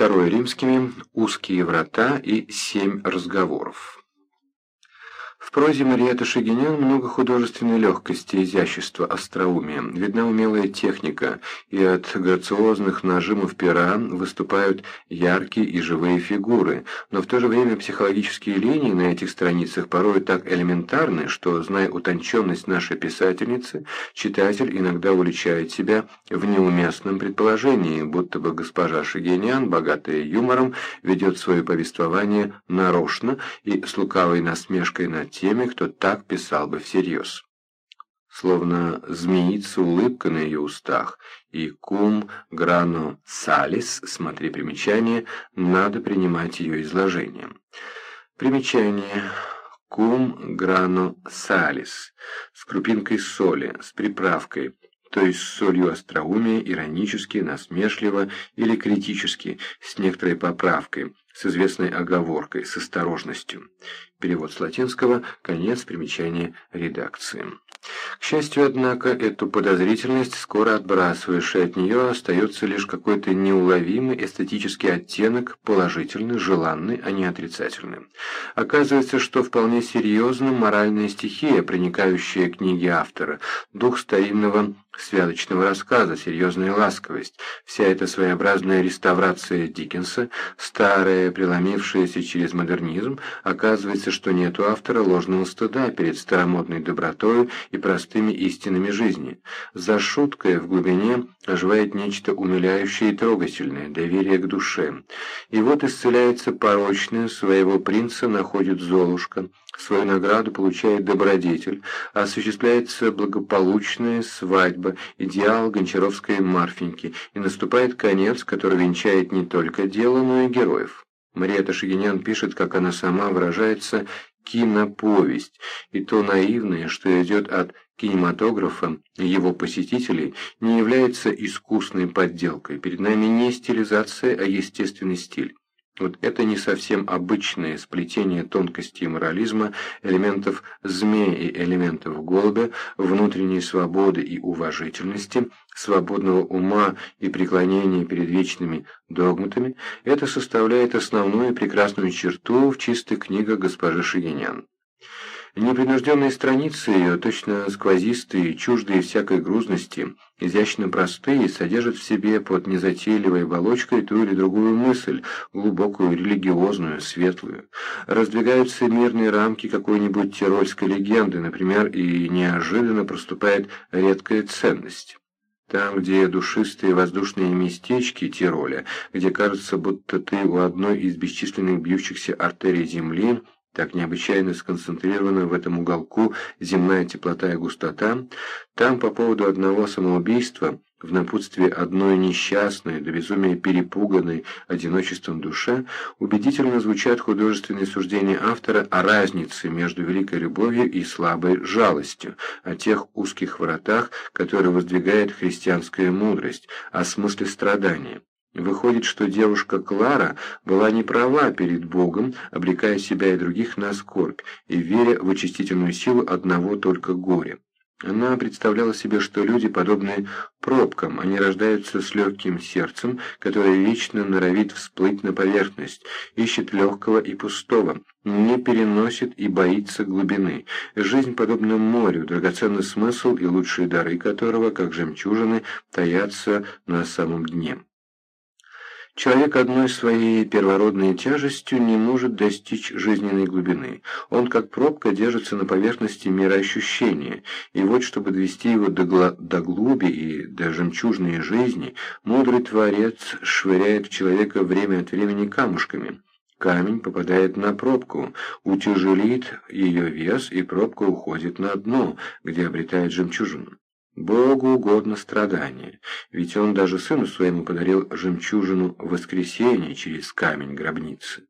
Второе римскими «Узкие врата» и «Семь разговоров». В прозе Мариэта Шагинян много художественной легкости, изящества, остроумия. Видна умелая техника, и от грациозных нажимов пера выступают яркие и живые фигуры, но в то же время психологические линии на этих страницах порой так элементарны, что, зная утонченность нашей писательницы, читатель иногда уличает себя в неуместном предположении, будто бы госпожа Шагинян, богатая юмором, ведет свое повествование нарочно и с лукавой насмешкой над теми, кто так писал бы всерьез. Словно змеится улыбка на ее устах, и кум грано салис, смотри примечание, надо принимать ее изложение. Примечание. Кум грано салис, с крупинкой соли, с приправкой, то есть с солью остроумия, иронически, насмешливо или критически, с некоторой поправкой, с известной оговоркой, с осторожностью. Перевод с латинского, конец примечания редакции. К счастью, однако, эту подозрительность скоро отбрасываешь, и от нее остается лишь какой-то неуловимый эстетический оттенок, положительный, желанный, а не отрицательный. Оказывается, что вполне серьезно моральная стихия, проникающая книги автора, дух старинного святочного рассказа, серьезная ласковость, вся эта своеобразная реставрация Диккенса, старая, преломившаяся через модернизм, оказывается, что нет у автора ложного стыда перед старомодной добротой и простыми истинами жизни. За шуткой в глубине оживает нечто умиляющее и трогательное, доверие к душе. И вот исцеляется порочное, своего принца находит Золушка, свою награду получает добродетель, осуществляется благополучная свадьба, идеал гончаровской Марфеньки, и наступает конец, который венчает не только дело, но и героев. Мариэта Шагинян пишет, как она сама выражается, киноповесть, и то наивное, что идет от кинематографа и его посетителей, не является искусной подделкой. Перед нами не стилизация, а естественный стиль. Вот это не совсем обычное сплетение тонкости и морализма, элементов змеи и элементов голубя, внутренней свободы и уважительности, свободного ума и преклонения перед вечными догматами, это составляет основную прекрасную черту в чистых книгах госпожи Шагинян. Непринужденные страницы ее, точно сквозистые, чуждые всякой грузности, изящно простые, содержат в себе под незатейливой оболочкой ту или другую мысль, глубокую, религиозную, светлую. Раздвигаются мирные рамки какой-нибудь тирольской легенды, например, и неожиданно проступает редкая ценность. Там, где душистые воздушные местечки Тироля, где кажется, будто ты у одной из бесчисленных бьющихся артерий Земли, так необычайно сконцентрирована в этом уголку земная теплота и густота, там по поводу одного самоубийства, в напутствии одной несчастной, до безумия перепуганной одиночеством душе, убедительно звучат художественные суждения автора о разнице между великой любовью и слабой жалостью, о тех узких вратах, которые воздвигает христианская мудрость, о смысле страдания. Выходит, что девушка Клара была не права перед Богом, обрекая себя и других на скорбь и веря в очистительную силу одного только горя. Она представляла себе, что люди, подобные пробкам, они рождаются с легким сердцем, которое вечно норовит всплыть на поверхность, ищет легкого и пустого, не переносит и боится глубины. Жизнь подобна морю, драгоценный смысл и лучшие дары которого, как жемчужины, таятся на самом дне. Человек одной своей первородной тяжестью не может достичь жизненной глубины. Он, как пробка, держится на поверхности мироощущения, и вот, чтобы довести его до, гла до глуби и до жемчужной жизни, мудрый Творец швыряет в человека время от времени камушками. Камень попадает на пробку, утяжелит ее вес, и пробка уходит на дно, где обретает жемчужину. Богу угодно страдание, ведь он даже сыну своему подарил жемчужину воскресения через камень гробницы.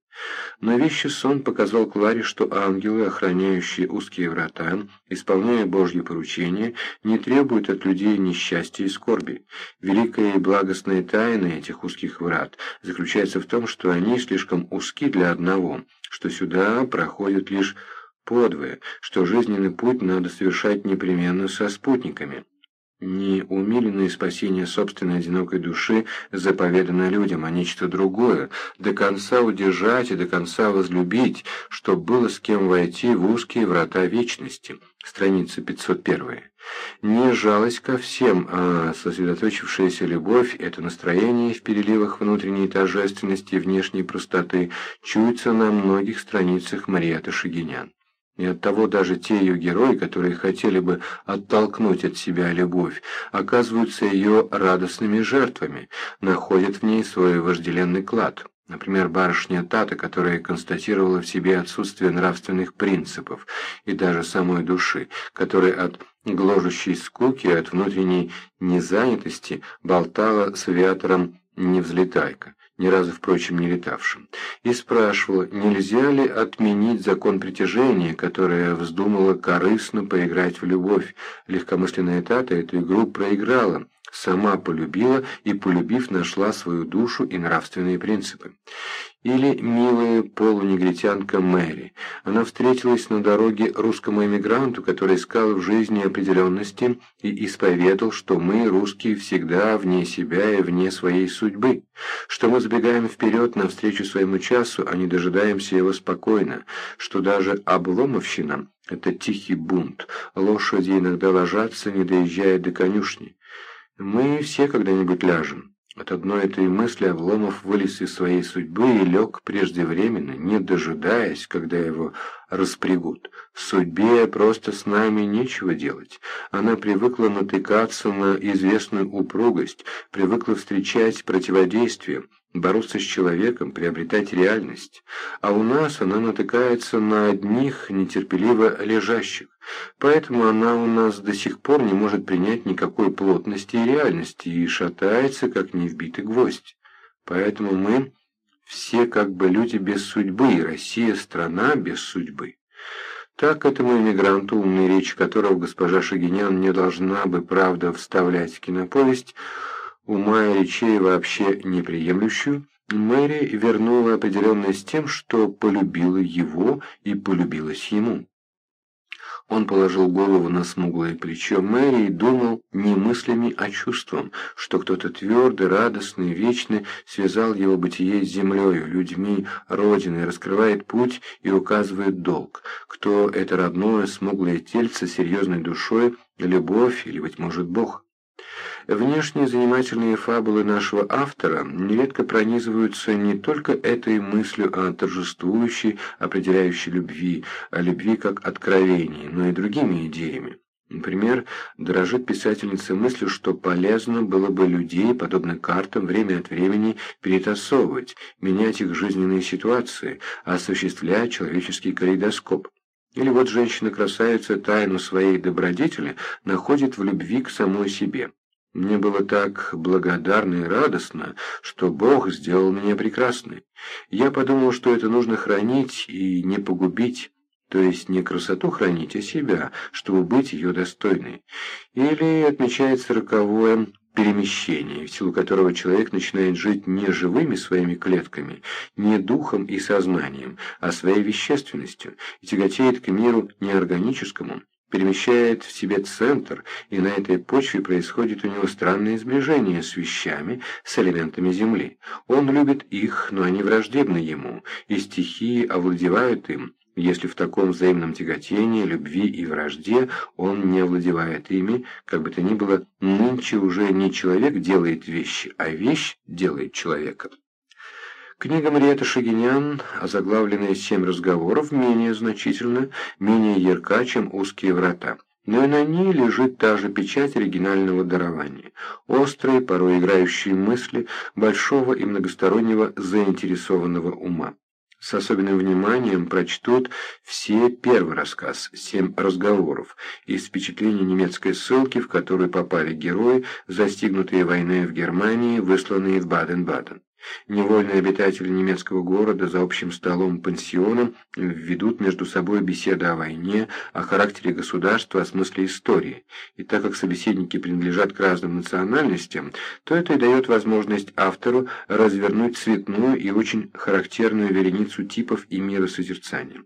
Но вещи сон показал Кларе, что ангелы, охраняющие узкие врата, исполняя Божье поручение, не требуют от людей несчастья и скорби. Великая и благостная тайна этих узких врат заключается в том, что они слишком узки для одного, что сюда проходят лишь подвое, что жизненный путь надо совершать непременно со спутниками. Не умиленное спасение собственной одинокой души заповедано людям, а нечто другое, до конца удержать и до конца возлюбить, чтоб было с кем войти в узкие врата вечности. Страница 501. Не жалость ко всем, а сосредоточившаяся любовь – это настроение в переливах внутренней торжественности и внешней простоты, чуется на многих страницах Мариэты Шагинян. И оттого даже те ее герои, которые хотели бы оттолкнуть от себя любовь, оказываются ее радостными жертвами, находят в ней свой вожделенный клад. Например, барышня Тата, которая констатировала в себе отсутствие нравственных принципов и даже самой души, которая от гложущей скуки, от внутренней незанятости болтала с авиатором «Невзлетайка» ни разу, впрочем, не летавшим, и спрашивала, нельзя ли отменить закон притяжения, которая вздумала корыстно поиграть в любовь. Легкомысленная Тата эту игру проиграла, сама полюбила и, полюбив, нашла свою душу и нравственные принципы. Или милая полунегритянка Мэри. Она встретилась на дороге русскому эмигранту, который искал в жизни определенности и исповедал, что мы, русские, всегда вне себя и вне своей судьбы, что мы забегаем вперед навстречу своему часу, а не дожидаемся его спокойно, что даже обломовщина – это тихий бунт, лошади иногда ложатся, не доезжая до конюшни. Мы все когда-нибудь ляжем. От одной этой мысли Обломов вылез из своей судьбы и лег преждевременно, не дожидаясь, когда его распрягут. Судьбе просто с нами нечего делать. Она привыкла натыкаться на известную упругость, привыкла встречать противодействие, бороться с человеком, приобретать реальность, а у нас она натыкается на одних нетерпеливо лежащих, поэтому она у нас до сих пор не может принять никакой плотности и реальности и шатается, как невбитый гвоздь. Поэтому мы все как бы люди без судьбы, и Россия – страна без судьбы. Так этому иммигранту, умной речи которого госпожа Шагинян не должна бы, правда, вставлять в киноповесть, ума и речей вообще неприемлющую, Мэри вернула определенность тем, что полюбила его и полюбилась ему. Он положил голову на смуглое плечо Мэри и думал не мыслями, а чувством, что кто-то твердый, радостный, вечный связал его бытие с землею, людьми, родиной, раскрывает путь и указывает долг. Кто это родное, смуглое тельце, серьезной душой, любовь или, быть может, Бог. Внешние занимательные фабулы нашего автора нередко пронизываются не только этой мыслью о торжествующей, определяющей любви, о любви как откровении, но и другими идеями. Например, дорожит писательница мыслью, что полезно было бы людей, подобно картам, время от времени перетасовывать, менять их жизненные ситуации, осуществлять человеческий калейдоскоп. Или вот женщина-красавица тайну своей добродетели находит в любви к самой себе. Мне было так благодарно и радостно, что Бог сделал меня прекрасной. Я подумал, что это нужно хранить и не погубить, то есть не красоту хранить, а себя, чтобы быть ее достойной. Или отмечается роковое перемещение, в силу которого человек начинает жить не живыми своими клетками, не духом и сознанием, а своей вещественностью, и тяготеет к миру неорганическому, перемещает в себе центр, и на этой почве происходит у него странное сближение с вещами, с элементами Земли. Он любит их, но они враждебны ему, и стихии овладевают им, если в таком взаимном тяготении, любви и вражде он не овладевает ими, как бы то ни было, нынче уже не человек делает вещи, а вещь делает человека. Книга Мариэты Шагинян, озаглавленная «Семь разговоров», менее значительна, менее ярка, чем «Узкие врата». Но и на ней лежит та же печать оригинального дарования, острые, порой играющие мысли большого и многостороннего заинтересованного ума. С особенным вниманием прочтут все первый рассказ «Семь разговоров» из впечатления немецкой ссылки, в которую попали герои, застигнутые войной в Германии, высланные в Баден-Баден. Невольные обитатели немецкого города за общим столом пансиона ведут между собой беседы о войне, о характере государства, о смысле истории. И так как собеседники принадлежат к разным национальностям, то это и дает возможность автору развернуть цветную и очень характерную вереницу типов и миросозерцания.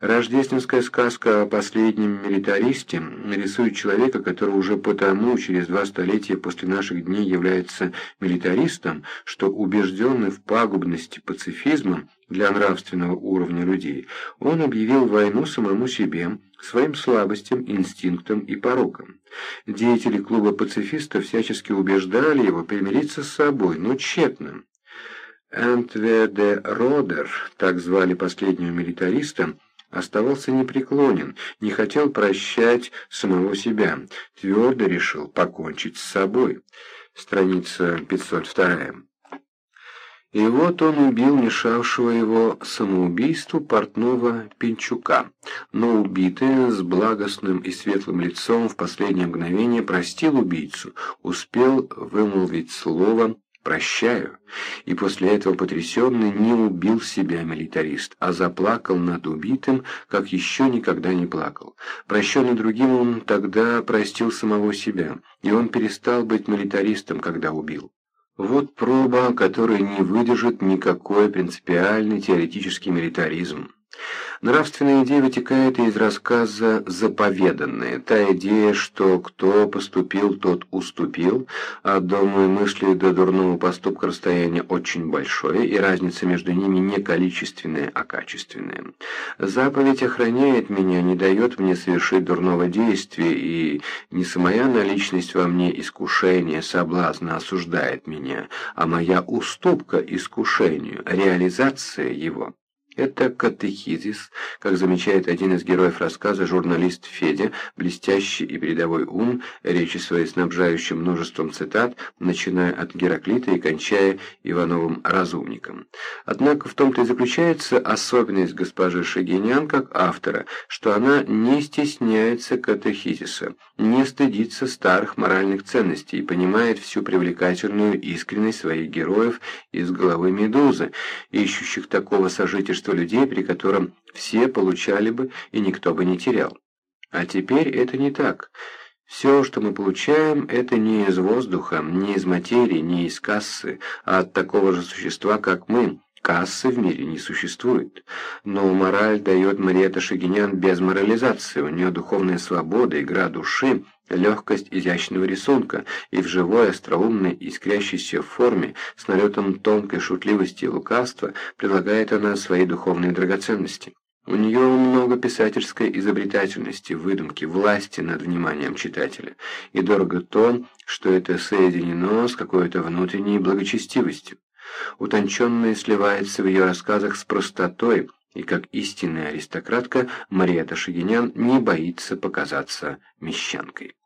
Рождественская сказка о последнем милитаристе рисует человека, который уже потому, через два столетия после наших дней является милитаристом, что убежденный в пагубности пацифизма для нравственного уровня людей, он объявил войну самому себе, своим слабостям, инстинктам и порокам. Деятели клуба пацифистов всячески убеждали его примириться с собой, но тщетно. Энтведе Родер, так звали последнего милитариста, оставался непреклонен, не хотел прощать самого себя, твердо решил покончить с собой. Страница 502. И вот он убил мешавшего его самоубийству портного Пинчука, но убитый с благостным и светлым лицом в последнее мгновение простил убийцу, успел вымолвить слово «прощаю», и после этого потрясенный не убил себя милитарист, а заплакал над убитым, как еще никогда не плакал. Прощенный другим он тогда простил самого себя, и он перестал быть милитаристом, когда убил. Вот проба, которая не выдержит никакой принципиальный теоретический милитаризм. Нравственная идея вытекает из рассказа «Заповеданное», та идея, что кто поступил, тот уступил, а от дурной мысли до дурного поступка расстояние очень большое, и разница между ними не количественная, а качественная. Заповедь охраняет меня, не дает мне совершить дурного действия, и не самая наличность во мне искушения, соблазна осуждает меня, а моя уступка искушению, реализация его. Это катехизис, как замечает один из героев рассказа журналист Федя, блестящий и передовой ум, речи своей снабжающим множеством цитат, начиная от Гераклита и кончая Ивановым разумником. Однако в том-то и заключается особенность госпожи Шагинян как автора, что она не стесняется катехизиса, не стыдится старых моральных ценностей и понимает всю привлекательную искренность своих героев из головы Медузы, ищущих такого сожительства количество людей, при котором все получали бы и никто бы не терял. А теперь это не так. Все, что мы получаем, это не из воздуха, не из материи, не из кассы, а от такого же существа, как мы. Кассы в мире не существует. Но мораль дает Мариэта Шагинян без морализации. У нее духовная свобода, игра души, легкость изящного рисунка и в живой, остроумной, искрящейся форме, с налетом тонкой шутливости и лукавства, предлагает она свои духовные драгоценности. У нее много писательской изобретательности, выдумки, власти над вниманием читателя, и дорого то, что это соединено с какой-то внутренней благочестивостью. Утонченное сливается в ее рассказах с простотой, и как истинная аристократка Мариэта Шагинян не боится показаться мещанкой.